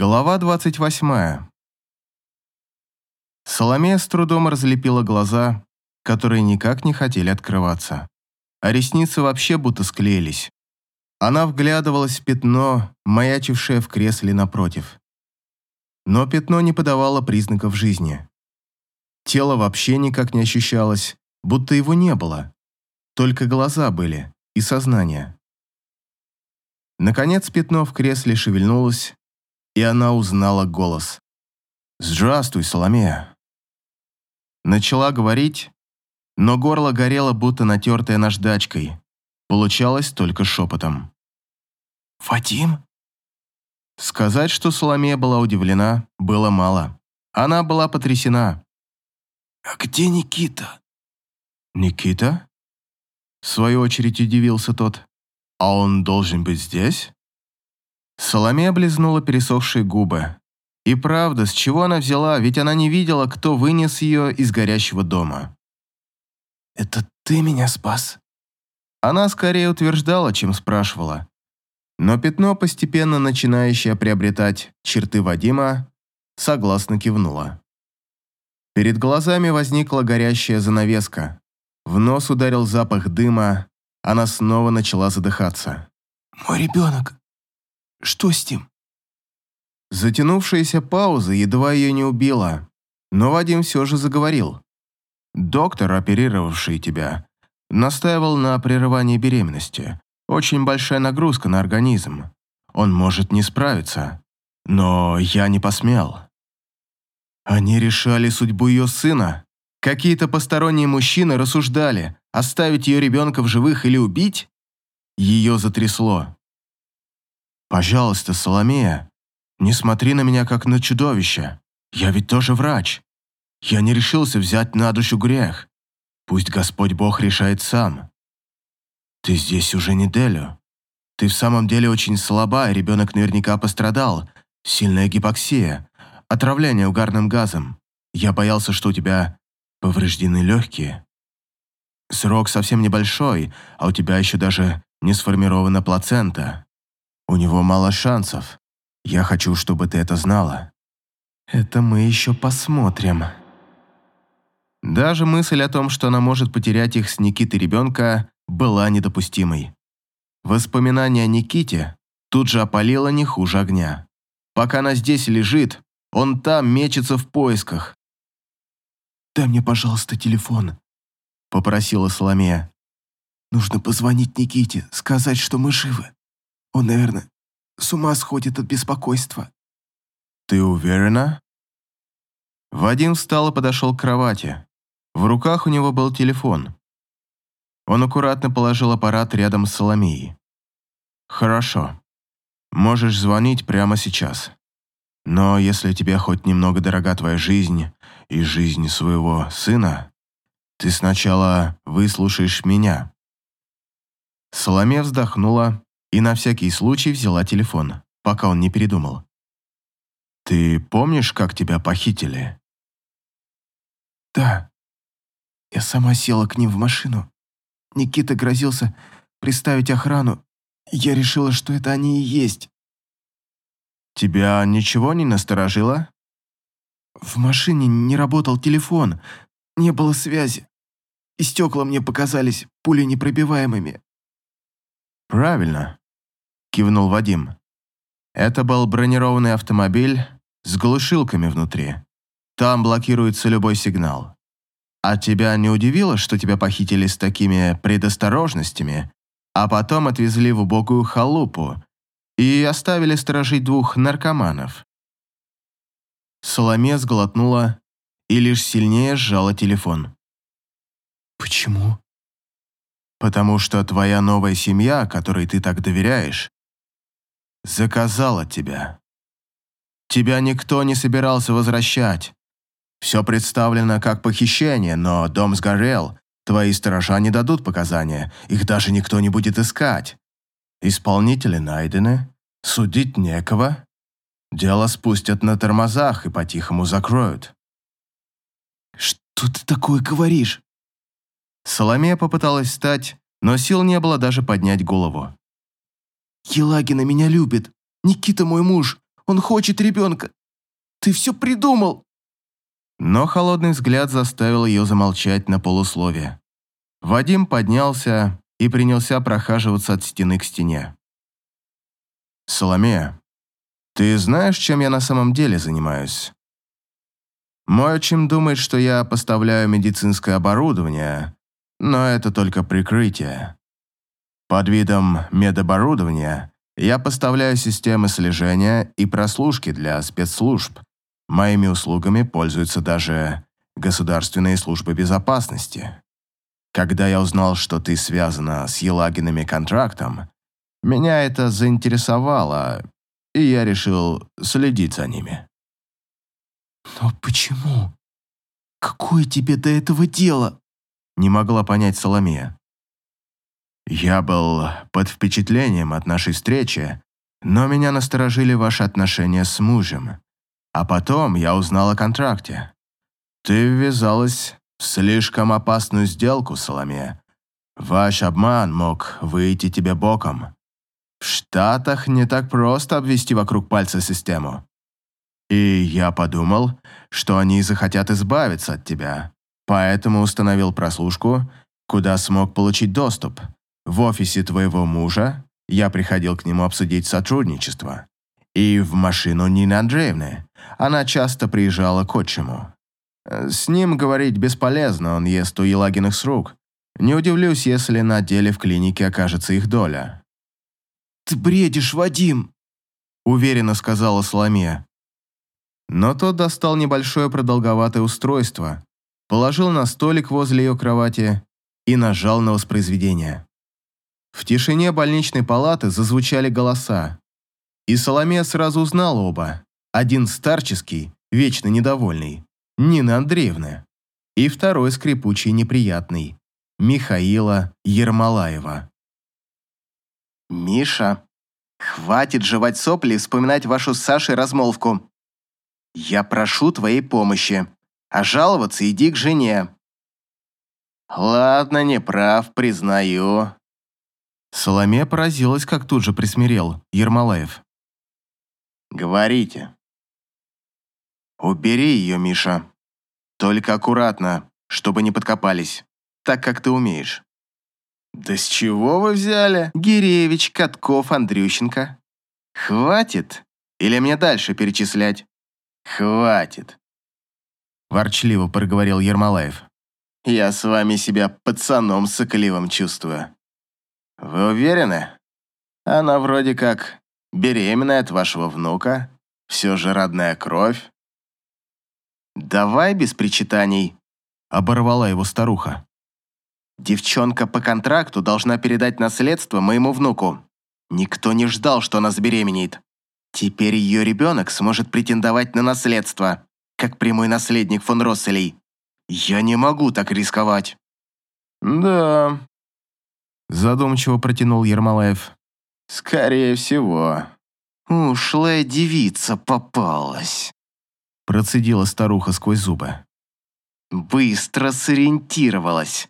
Глава 28. Соломея с трудом разлепила глаза, которые никак не хотели открываться. А ресницы вообще будто склеились. Она вглядывалась в пятно, маячившее в кресле напротив. Но пятно не подавало признаков жизни. Тело вообще никак не ощущалось, будто его не было. Только глаза были и сознание. Наконец пятно в кресле шевельнулось, и она узнала голос. «Здравствуй, Соломея». Начала говорить, но горло горело, будто натертое наждачкой. Получалось только шепотом. «Вадим?» Сказать, что Соломея была удивлена, было мало. Она была потрясена. «А где Никита?» «Никита?» В свою очередь удивился тот. «А он должен быть здесь?» Соломея облизнула пересохшие губы. И правда, с чего она взяла, ведь она не видела, кто вынес ее из горящего дома. «Это ты меня спас?» Она скорее утверждала, чем спрашивала. Но пятно, постепенно начинающее приобретать черты Вадима, согласно кивнула. Перед глазами возникла горящая занавеска. В нос ударил запах дыма, она снова начала задыхаться. «Мой ребенок, что с ним?» Затянувшаяся пауза едва ее не убила, но Вадим все же заговорил. «Доктор, оперировавший тебя, настаивал на прерывании беременности. Очень большая нагрузка на организм. Он может не справиться. Но я не посмел». Они решали судьбу ее сына. Какие-то посторонние мужчины рассуждали, оставить ее ребенка в живых или убить. Ее затрясло. «Пожалуйста, Соломея, не смотри на меня как на чудовище. Я ведь тоже врач. Я не решился взять на душу грех. Пусть Господь Бог решает сам. Ты здесь уже неделю. Ты в самом деле очень слаба, и ребенок наверняка пострадал. Сильная гипоксия, отравление угарным газом. Я боялся, что у тебя повреждены легкие. Срок совсем небольшой, а у тебя еще даже не сформирована плацента. У него мало шансов. Я хочу, чтобы ты это знала. Это мы еще посмотрим. Даже мысль о том, что она может потерять их с Никитой ребенка, была недопустимой. Воспоминание о Никите тут же опалило не хуже огня. Пока она здесь лежит, он там мечется в поисках. «Дай мне, пожалуйста, телефон», — попросила Соломея. «Нужно позвонить Никите, сказать, что мы живы». Он, наверное, с ума сходит от беспокойства. Ты уверена? Вадим встал и подошел к кровати. В руках у него был телефон. Он аккуратно положил аппарат рядом с Соломеей. «Хорошо. Можешь звонить прямо сейчас. Но если тебе хоть немного дорога твоя жизнь и жизнь своего сына, ты сначала выслушаешь меня». Соломея вздохнула и на всякий случай взяла телефон, пока он не передумал. «Ты помнишь, как тебя похитили?» «Да. Я сама села к ним в машину. Никита грозился приставить охрану. Я решила, что это они и есть». «Тебя ничего не насторожило?» «В машине не работал телефон, не было связи. И стекла мне показались пуленепробиваемыми. «Правильно», – кивнул Вадим. «Это был бронированный автомобиль с глушилками внутри. Там блокируется любой сигнал. А тебя не удивило, что тебя похитили с такими предосторожностями, а потом отвезли в убогую халупу и оставили сторожить двух наркоманов?» Соломе сглотнула и лишь сильнее сжала телефон. «Почему?» Потому что твоя новая семья, которой ты так доверяешь, заказала тебя. Тебя никто не собирался возвращать. Все представлено как похищение, но дом сгорел, твои сторожа не дадут показания, их даже никто не будет искать. Исполнители найдены, судить некого. Дело спустят на тормозах и по-тихому закроют. «Что ты такое говоришь?» Соломея попыталась встать, но сил не было даже поднять голову. «Елагина меня любит. Никита мой муж. Он хочет ребенка. Ты все придумал!» Но холодный взгляд заставил ее замолчать на полусловие. Вадим поднялся и принялся прохаживаться от стены к стене. «Соломея, ты знаешь, чем я на самом деле занимаюсь?» Мой отчим думает, что я поставляю медицинское оборудование, но это только прикрытие. Под видом медоборудования я поставляю системы слежения и прослушки для спецслужб. Моими услугами пользуются даже государственные службы безопасности. Когда я узнал, что ты связана с Елагиными контрактом, меня это заинтересовало, и я решил следить за ними. «Но почему? Какое тебе до этого дело?» Не могла понять Соломея. «Я был под впечатлением от нашей встречи, но меня насторожили ваши отношения с мужем. А потом я узнал о контракте. Ты ввязалась в слишком опасную сделку, Соломея. Ваш обман мог выйти тебе боком. В Штатах не так просто обвести вокруг пальца систему. И я подумал, что они захотят избавиться от тебя, поэтому установил прослушку, куда смог получить доступ. В офисе твоего мужа я приходил к нему обсудить сотрудничество. И в машину Нины Андреевны. Она часто приезжала к отчиму. С ним говорить бесполезно, он ест у Елагиных с рук. Не удивлюсь, если на деле в клинике окажется их доля. «Ты бредишь, Вадим!» Уверенно сказала Соломея. Но тот достал небольшое продолговатое устройство, положил на столик возле ее кровати и нажал на воспроизведение. В тишине больничной палаты зазвучали голоса, и Соломея сразу узнала оба. Один старческий, вечно недовольный, Нина Андреевна, и второй скрипучий неприятный, Михаила Ермолаева. «Миша, хватит жевать сопли и вспоминать вашу с Сашей размолвку. Я прошу твоей помощи, а жаловаться иди к жене». «Ладно, не прав, признаю». Соломея поразилась, как тут же присмирел Ермолаев. «Говорите». «Убери ее, Миша. Только аккуратно, чтобы не подкопались, так как ты умеешь». «Да с чего вы взяли? Гиревич, Катков, Андрющенко. Хватит? Или мне дальше перечислять?» «Хватит», – ворчливо проговорил Ермолаев. «Я с вами себя пацаном соколивым чувствую. Вы уверены? Она вроде как беременная от вашего внука, все же родная кровь». «Давай без причитаний», – оборвала его старуха. «Девчонка по контракту должна передать наследство моему внуку. Никто не ждал, что она забеременеет. Теперь ее ребенок сможет претендовать на наследство, как прямой наследник фон Росселей. Я не могу так рисковать». «Да», – задумчиво протянул Ермолаев. «Скорее всего». «Ушлая девица попалась», – процедила старуха сквозь зубы. «Быстро сориентировалась.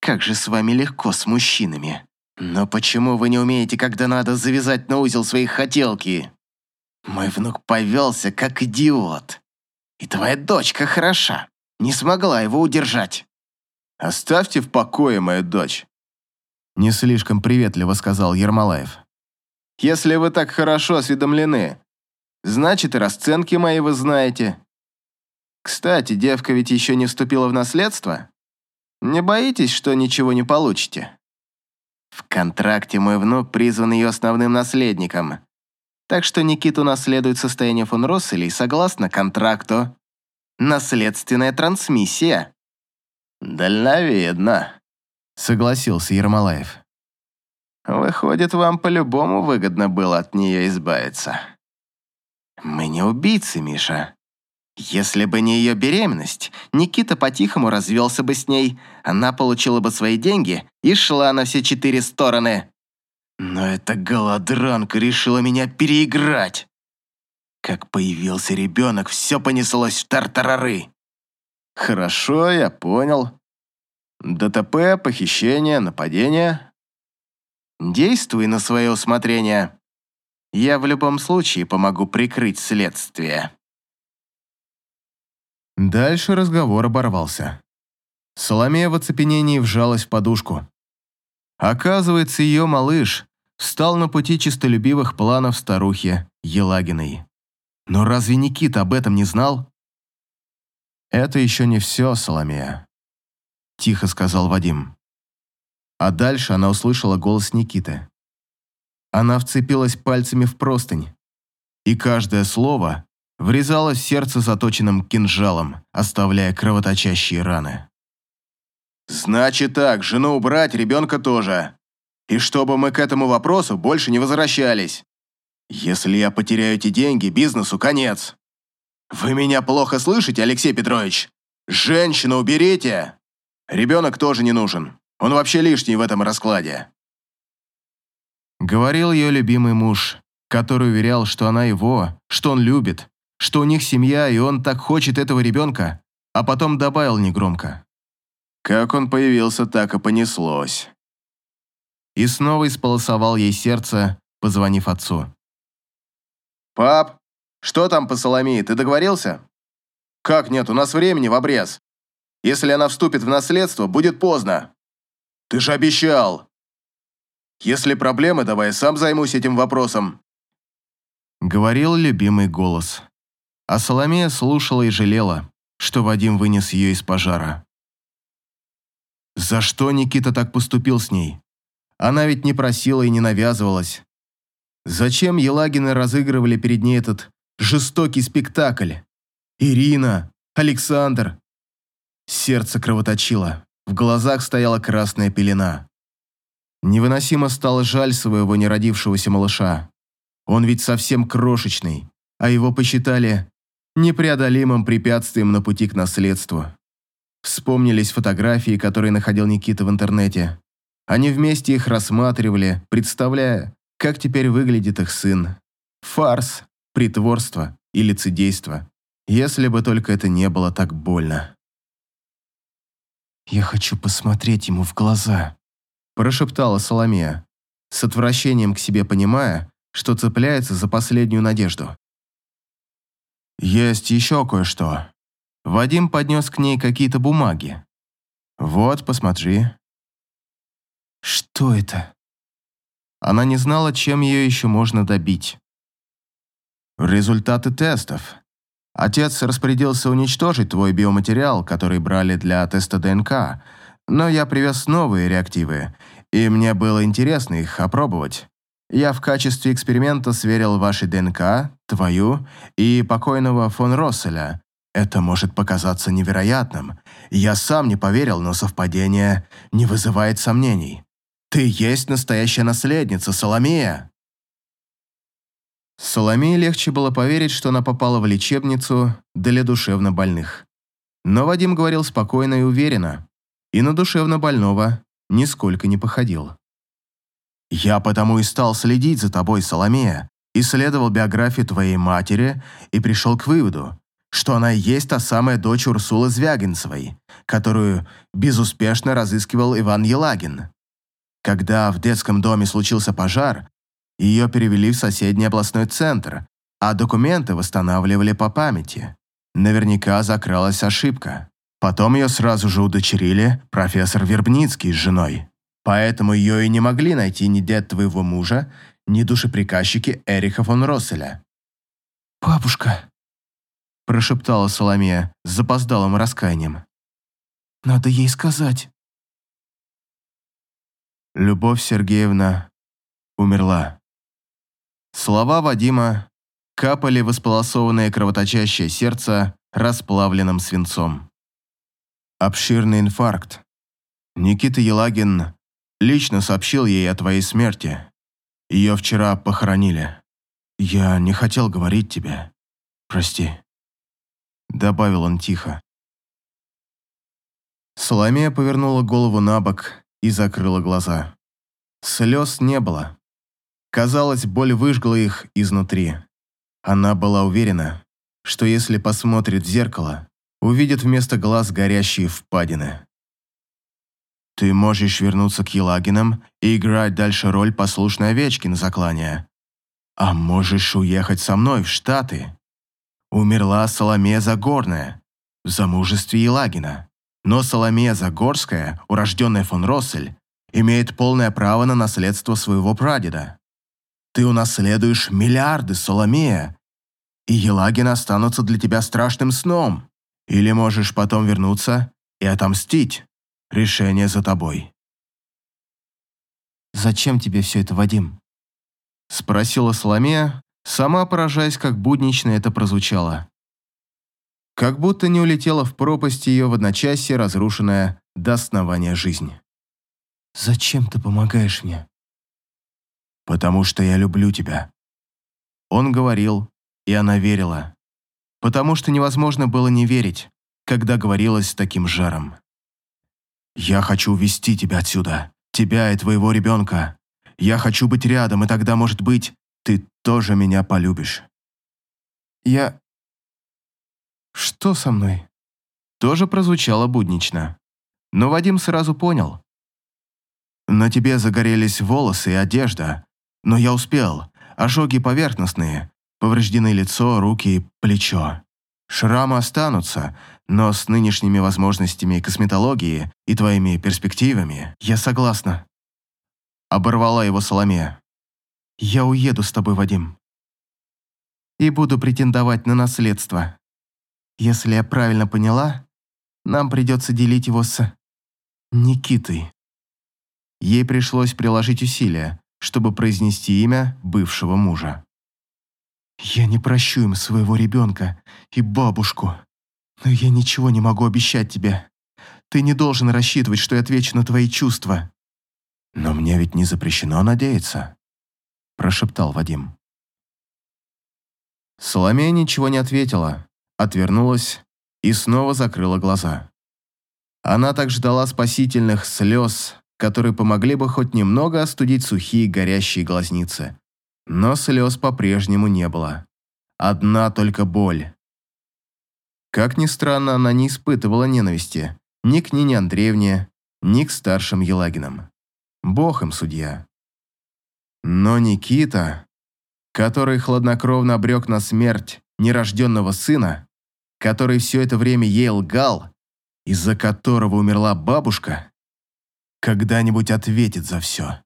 Как же с вами легко с мужчинами. Но почему вы не умеете, когда надо завязать на узел свои хотелки?» Мой внук повелся, как идиот. И твоя дочка хороша. Не смогла его удержать. Оставьте в покое мою дочь. Не слишком приветливо сказал Ермолаев. Если вы так хорошо осведомлены, значит и расценки мои вы знаете. Кстати, девка ведь еще не вступила в наследство. Не боитесь, что ничего не получите? В контракте мой внук призван ее основным наследником, так что Никиту наследует состояние фон Росселей согласно контракту. Наследственная трансмиссия. Дальновидно, согласился Ермолаев. Выходит, вам по-любому выгодно было от нее избавиться. Мы не убийцы, Миша. Если бы не ее беременность, Никита по-тихому развелся бы с ней, она получила бы свои деньги и шла на все четыре стороны. Но эта голодранка решила меня переиграть. Как появился ребенок, все понеслось в тартарары. Хорошо, я понял. ДТП, похищение, нападение. Действуй на свое усмотрение. Я в любом случае помогу прикрыть следствие. Дальше разговор оборвался. Соломея в оцепенении вжалась в подушку. Оказывается, ее малыш встал на пути чистолюбивых планов старухи Елагиной. Но разве Никита об этом не знал? «Это еще не все, Соломея», — тихо сказал Вадим. А дальше она услышала голос Никиты. Она вцепилась пальцами в простынь, и каждое слово врезалось в сердце заточенным кинжалом, оставляя кровоточащие раны. «Значит так, жену убрать, ребенка тоже. И чтобы мы к этому вопросу больше не возвращались. Если я потеряю эти деньги, бизнесу конец. Вы меня плохо слышите, Алексей Петрович? Женщину уберите! Ребенок тоже не нужен. Он вообще лишний в этом раскладе. Говорил ее любимый муж, который уверял, что она его, что он любит, что у них семья, и он так хочет этого ребенка, а потом добавил негромко. Как он появился, так и понеслось. И снова исполосовал ей сердце, позвонив отцу. «Пап, что там по Соломии, ты договорился?» «Как нет, у нас времени в обрез. Если она вступит в наследство, будет поздно. Ты же обещал!» Если проблемы, давай я сам займусь этим вопросом. Говорил любимый голос. А Соломея слушала и жалела, что Вадим вынес ее из пожара. За что Никита так поступил с ней? Она ведь не просила и не навязывалась. Зачем Елагины разыгрывали перед ней этот жестокий спектакль? Ирина, Александр. Сердце кровоточило, в глазах стояла красная пелена. Невыносимо стало жаль своего неродившегося малыша. Он ведь совсем крошечный, а его посчитали непреодолимым препятствием на пути к наследству. Вспомнились фотографии, которые находил Никита в интернете. Они вместе их рассматривали, представляя, как теперь выглядит их сын. Фарс, притворство и лицедейство. Если бы только это не было так больно. «Я хочу посмотреть ему в глаза», прошептала Соломея, с отвращением к себе понимая, что цепляется за последнюю надежду. «Есть еще кое-что». Вадим поднес к ней какие-то бумаги. «Вот, посмотри». «Что это?» Она не знала, чем ее еще можно добить. «Результаты тестов. Отец распорядился уничтожить твой биоматериал, который брали для теста ДНК, но я привез новые реактивы, и мне было интересно их опробовать. Я в качестве эксперимента сверил ваши ДНК, твою и покойного фон Росселя. Это может показаться невероятным. Я сам не поверил, но совпадение не вызывает сомнений. Ты есть настоящая наследница, Соломея. Соломее легче было поверить, что она попала в лечебницу для душевно больных. Но Вадим говорил спокойно и уверенно и на душевно больного нисколько не походил. «Я потому и стал следить за тобой, Соломея, исследовал биографию твоей матери и пришел к выводу, что она и есть та самая дочь Урсулы Звягинцевой, которую безуспешно разыскивал Иван Елагин. Когда в детском доме случился пожар, ее перевели в соседний областной центр, а документы восстанавливали по памяти. Наверняка закралась ошибка. Потом ее сразу же удочерили профессор Вербницкий с женой. Поэтому ее и не могли найти ни дед твоего мужа, ни душеприказчики Эриха фон Росселя. «Бабушка», – прошептала Соломея с запоздалым раскаянием. «Надо ей сказать». Любовь Сергеевна умерла. Слова Вадима капали в исполосованное кровоточащее сердце расплавленным свинцом обширный инфаркт. Никита Елагин лично сообщил ей о твоей смерти. Ее вчера похоронили. Я не хотел говорить тебе. Прости. Добавил он тихо. Соломея повернула голову на бок и закрыла глаза. Слез не было. Казалось, боль выжгла их изнутри. Она была уверена, что если посмотрит в зеркало, увидит вместо глаз горящие впадины. Ты можешь вернуться к Елагинам и играть дальше роль послушной овечки на заклание. А можешь уехать со мной в Штаты. Умерла Соломея Загорная в замужестве Елагина. Но Соломея Загорская, урожденная фон Россель, имеет полное право на наследство своего прадеда. Ты унаследуешь миллиарды, Соломея, и Елагин останутся для тебя страшным сном. Или можешь потом вернуться и отомстить. Решение за тобой. «Зачем тебе все это, Вадим?» Спросила Соломея, сама поражаясь, как буднично это прозвучало. Как будто не улетела в пропасть ее в одночасье разрушенная до основания жизнь. «Зачем ты помогаешь мне?» «Потому что я люблю тебя». Он говорил, и она верила. Потому что невозможно было не верить, когда говорилось с таким жаром. «Я хочу увести тебя отсюда, тебя и твоего ребенка. Я хочу быть рядом, и тогда, может быть, ты тоже меня полюбишь». «Я... Что со мной?» Тоже прозвучало буднично. Но Вадим сразу понял. На тебе загорелись волосы и одежда, но я успел. Ожоги поверхностные, повреждены лицо, руки и плечо. Шрамы останутся, но с нынешними возможностями косметологии и твоими перспективами я согласна. Оборвала его Соломея. Я уеду с тобой, Вадим. И буду претендовать на наследство. Если я правильно поняла, нам придется делить его с Никитой. Ей пришлось приложить усилия, чтобы произнести имя бывшего мужа. «Я не прощу им своего ребенка и бабушку, но я ничего не могу обещать тебе. Ты не должен рассчитывать, что я отвечу на твои чувства». «Но мне ведь не запрещено надеяться», – прошептал Вадим. Соломея ничего не ответила, отвернулась и снова закрыла глаза. Она так ждала спасительных слез, которые помогли бы хоть немного остудить сухие горящие глазницы. Но слез по-прежнему не было. Одна только боль. Как ни странно, она не испытывала ненависти ни к Нине Андреевне, ни к старшим Елагинам. Бог им судья. Но Никита, который хладнокровно обрек на смерть нерожденного сына, который все это время ей лгал, из-за которого умерла бабушка, когда-нибудь ответит за все.